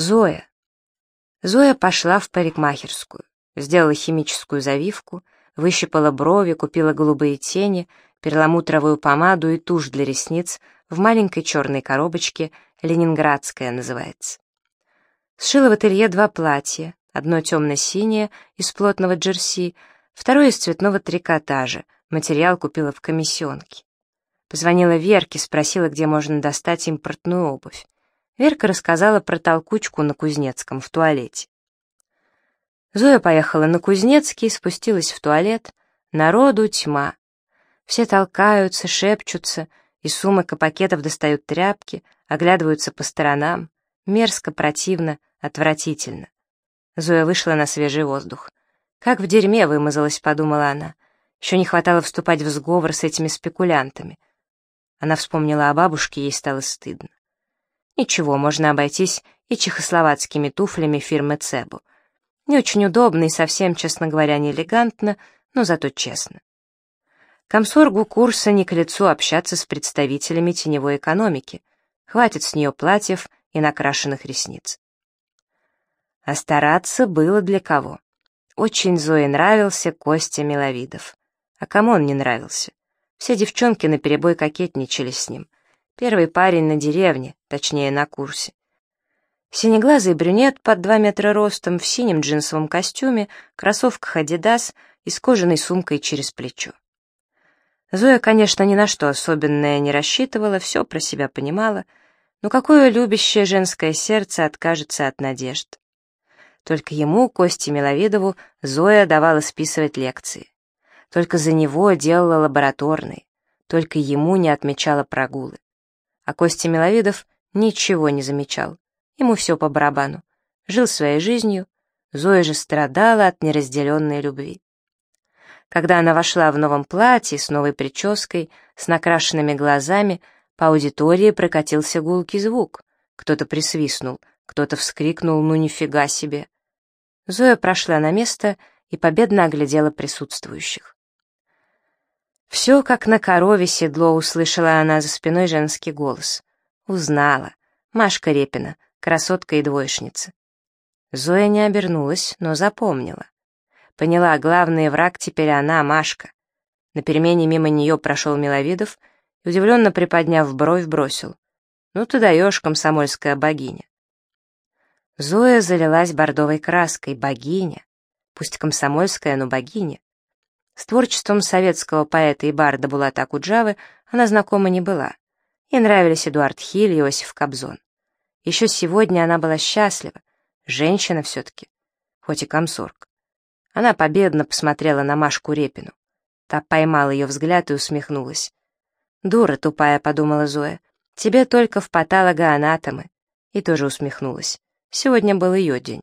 Зоя. Зоя пошла в парикмахерскую, сделала химическую завивку, выщипала брови, купила голубые тени, перламутровую помаду и тушь для ресниц в маленькой черной коробочке, ленинградская называется. Сшила в ателье два платья, одно темно-синее из плотного джерси, второе из цветного трикотажа, материал купила в комиссионке. Позвонила Верке, спросила, где можно достать импортную обувь. Верка рассказала про толкучку на Кузнецком в туалете. Зоя поехала на Кузнецкий, спустилась в туалет. Народу тьма. Все толкаются, шепчутся, из сумок и пакетов достают тряпки, оглядываются по сторонам. Мерзко, противно, отвратительно. Зоя вышла на свежий воздух. «Как в дерьме вымазалась», — подумала она. Еще не хватало вступать в сговор с этими спекулянтами. Она вспомнила о бабушке, ей стало стыдно. Ничего, можно обойтись и чехословацкими туфлями фирмы Цебу. Не очень удобно и совсем, честно говоря, не элегантно, но зато честно. Комсоргу курса не к лицу общаться с представителями теневой экономики. Хватит с нее платьев и накрашенных ресниц. А стараться было для кого. Очень Зое нравился Костя Миловидов. А кому он не нравился? Все девчонки наперебой кокетничали с ним — Первый парень на деревне, точнее на курсе. Синеглазый брюнет под два метра ростом, в синем джинсовом костюме, кроссовках «Адидас» и с кожаной сумкой через плечо. Зоя, конечно, ни на что особенное не рассчитывала, все про себя понимала, но какое любящее женское сердце откажется от надежд. Только ему, Косте Миловидову, Зоя давала списывать лекции. Только за него делала лабораторные, только ему не отмечала прогулы. А Костя Миловидов ничего не замечал. Ему все по барабану. Жил своей жизнью. Зоя же страдала от неразделенной любви. Когда она вошла в новом платье, с новой прической, с накрашенными глазами, по аудитории прокатился гулкий звук. Кто-то присвистнул, кто-то вскрикнул «ну нифига себе!». Зоя прошла на место и победно оглядела присутствующих. Все как на корове седло, услышала она за спиной женский голос. Узнала. Машка Репина, красотка и двоечница. Зоя не обернулась, но запомнила. Поняла, главный враг теперь она, Машка. На перемене мимо нее прошел Миловидов и, удивленно приподняв бровь, бросил. «Ну ты даешь, комсомольская богиня». Зоя залилась бордовой краской. Богиня. Пусть комсомольская, но богиня. С творчеством советского поэта и барда Булата Куджавы она знакома не была. Ей нравились Эдуард Хиль и Иосиф Кобзон. Еще сегодня она была счастлива. Женщина все-таки, хоть и комсорг. Она победно посмотрела на Машку Репину. Та поймала ее взгляд и усмехнулась. «Дура тупая», — подумала Зоя, — «тебе только в патологоанатомы». И тоже усмехнулась. Сегодня был ее день.